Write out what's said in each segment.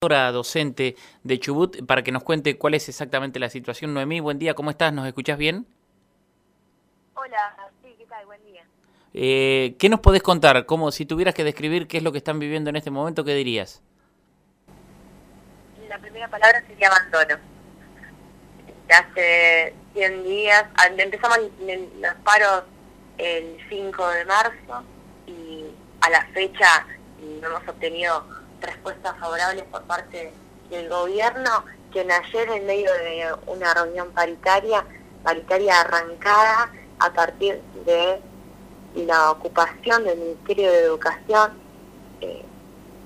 docente de Chubut para que nos cuente cuál es exactamente la situación. Noemí, buen día, ¿cómo estás? ¿Nos escuchás bien? Hola, sí, ¿qué tal? Buen día. Eh, ¿Qué nos podés contar? Como si tuvieras que describir qué es lo que están viviendo en este momento, ¿qué dirías? La primera palabra sería abandono. Hace 100 días, empezamos los paros el 5 de marzo y a la fecha no hemos obtenido respuestas favorables por parte del gobierno, que ayer en medio de una reunión paritaria, paritaria arrancada a partir de la ocupación del Ministerio de Educación eh,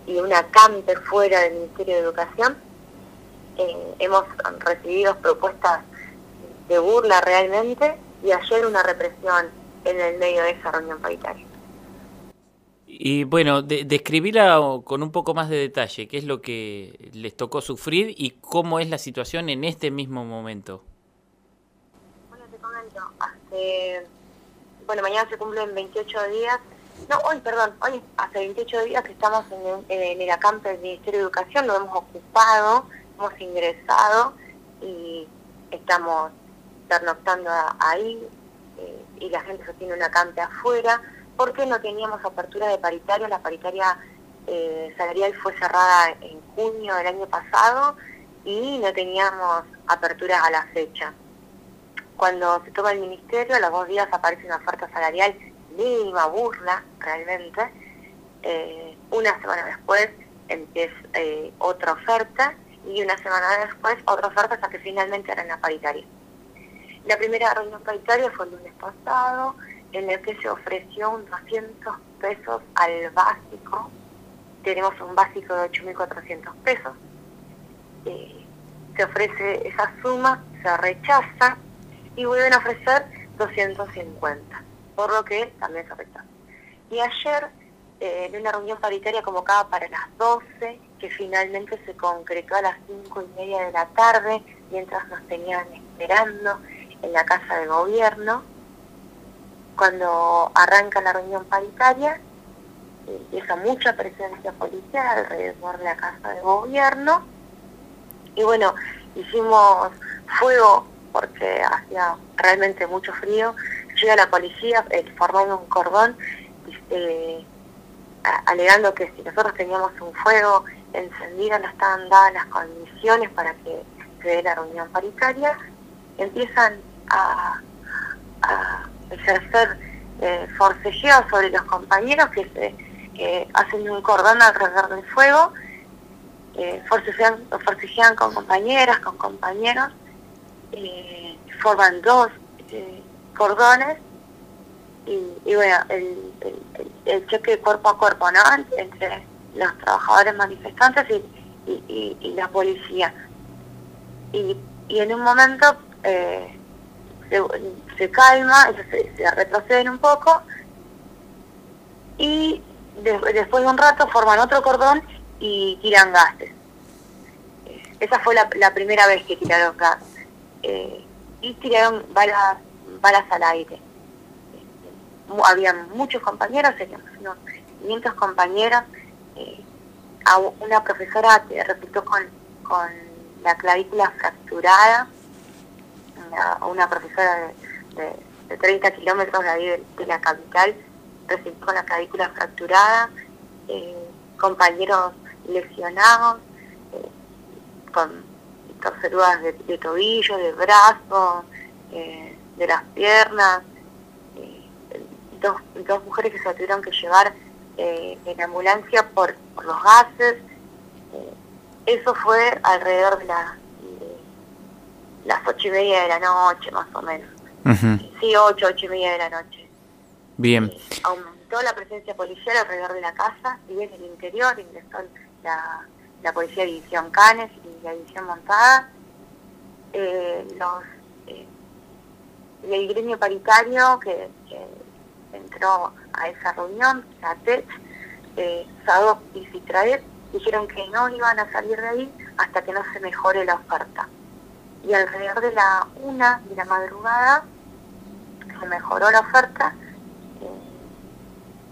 y una campe fuera del Ministerio de Educación, eh, hemos recibido propuestas de burla realmente y ayer una represión en el medio de esa reunión paritaria. Y bueno, de, describirla con un poco más de detalle, qué es lo que les tocó sufrir y cómo es la situación en este mismo momento. Bueno, te comento, hace, bueno, mañana se cumplen 28 días, no, hoy, perdón, hoy hace 28 días que estamos en, en el acampe del Ministerio de Educación, lo hemos ocupado, hemos ingresado y estamos pernoctando ahí eh, y la gente tiene un acampe afuera porque no teníamos apertura de paritaria. La paritaria eh, salarial fue cerrada en junio del año pasado y no teníamos apertura a la fecha. Cuando se toma el ministerio, a los dos días aparece una oferta salarial mínima, burla, realmente. Eh, una semana después empieza eh, otra oferta y una semana después otra oferta hasta que finalmente era la paritaria. La primera reunión paritaria fue el lunes pasado, en el que se ofreció un 200 pesos al básico. Tenemos un básico de 8.400 pesos. Eh, se ofrece esa suma, se rechaza y vuelven a ofrecer 250, por lo que también se rechaza. Y ayer, eh, en una reunión paritaria convocada para las 12, que finalmente se concretó a las 5 y media de la tarde, mientras nos tenían esperando en la casa de gobierno, cuando arranca la reunión paritaria, empieza mucha presencia policial alrededor de la Casa de Gobierno. Y bueno, hicimos fuego porque hacía realmente mucho frío. Llega la policía eh, formando un cordón, eh, alegando que si nosotros teníamos un fuego encendido no estaban dadas las condiciones para que se dé la reunión paritaria. Empiezan a ejercer eh, forcejeo sobre los compañeros que, se, que hacen un cordón alrededor del fuego, eh, forcejean, forcejean con compañeras, con compañeros, eh, forman dos eh, cordones y, bueno, el, el, choque cuerpo a cuerpo, ¿no? Entre los trabajadores manifestantes y, y, la policía. Y, y en un momento eh, se, calma, se, retroceden un poco y después de un rato forman otro cordón y tiran gases. Eh, esa fue la, primera vez que tiraron gas. Eh, y tiraron balas, balas al aire. Eh, había muchos compañeros, seríamos unos 500 compañeros. a una profesora que resultó con, con la clavícula fracturada una, profesora de, de, 30 kilómetros de ahí de, la capital, resultó con la clavícula fracturada, eh, compañeros lesionados, eh, con torceduras de, tobillo, de brazos, eh, de las piernas, dos, dos mujeres que se tuvieron que llevar en ambulancia por, por los gases. eso fue alrededor de la las ocho y media de la noche, más o menos. Sí, ocho, ocho y media de la noche. Bien. Aumentó la presencia policial alrededor de la casa, y en el interior ingresó la, la Policía de División Canes y la División Montada. Eh, los, eh, el gremio paritario que, entró a esa reunión, la TET, eh, SADOC y CITRAET, dijeron que no iban a salir de ahí hasta que no se mejore la oferta y alrededor de la una de la madrugada se mejoró la oferta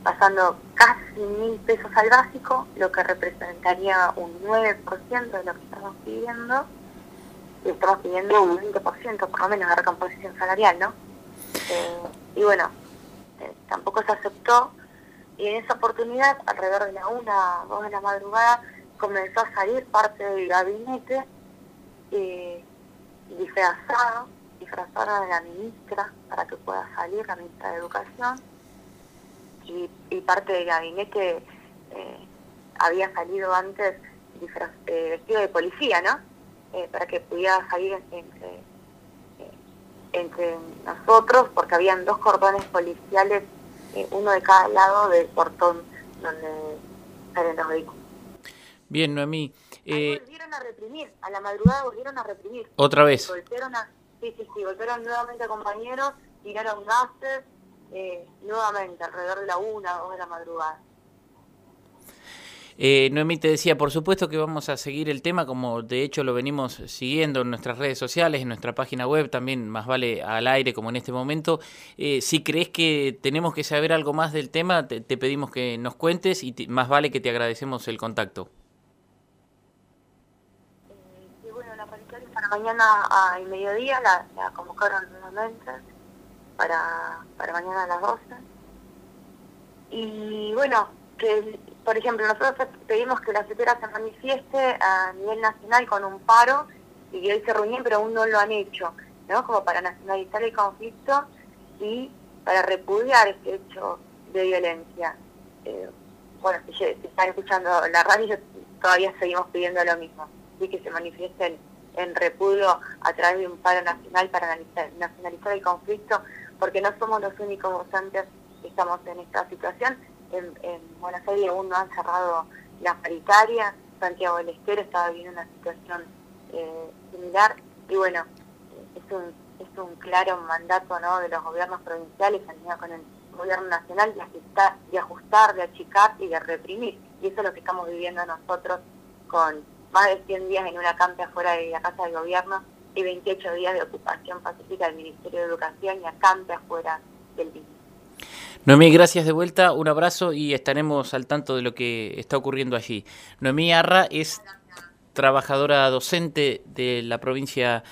pasando casi mil pesos al básico, lo que representaría un 9% de lo que estamos pidiendo, y estamos pidiendo un 20% por lo menos de recomposición salarial, ¿no? Eh, y bueno, eh, tampoco se aceptó, y en esa oportunidad, alrededor de la 1, 2 de la madrugada, comenzó a salir parte del gabinete eh, disfrazado, disfrazada de la ministra para que pueda salir, la ministra de Educación, y, parte del gabinete eh, había salido antes eh, vestido de policía, ¿no? Eh, para que pudiera salir entre, entre nosotros, porque habían dos cordones policiales, uno de cada lado del portón donde salen los vehículos. Bien, Noemí. Eh, volvieron a reprimir, a la madrugada volvieron a reprimir. ¿Otra vez? Golpearon a, sí, sí, sí, golpearon nuevamente a compañeros, tiraron gases, eh, nuevamente, alrededor de la una, o de la madrugada. Eh, Noemí te decía, por supuesto que vamos a seguir el tema, como de hecho lo venimos siguiendo en nuestras redes sociales, en nuestra página web, también más vale al aire como en este momento. Eh, si crees que tenemos que saber algo más del tema, te, pedimos que nos cuentes y más vale que te agradecemos el contacto. Eh, sí, bueno, la paritaria para mañana al mediodía la, la convocaron nuevamente para, para mañana a las 12. Y bueno, que por ejemplo, nosotros pedimos que la CETERA se manifieste a nivel nacional con un paro y que hoy se reúnen, pero aún no lo han hecho, ¿no? Como para nacionalizar el conflicto y para repudiar este hecho de violencia. Eh, bueno, si, están escuchando la radio, todavía seguimos pidiendo lo mismo, y que se manifiesten en repudio a través de un paro nacional para nacionalizar el conflicto, porque no somos los únicos votantes que estamos en esta situación. En, Buenos Aires aún no han cerrado la paritaria, Santiago del Estero estaba viviendo una situación eh, similar y bueno, es un, es un claro mandato ¿no? de los gobiernos provinciales alineado con el gobierno nacional de ajustar, de ajustar, de achicar y de reprimir. Y eso es lo que estamos viviendo nosotros con más de 100 días en una campa afuera de la Casa del Gobierno y 28 días de ocupación pacífica del Ministerio de Educación y acampe afuera del mismo. Noemí, gracias de vuelta, un abrazo y estaremos al tanto de lo que está ocurriendo allí. Noemí Arra es trabajadora docente de la provincia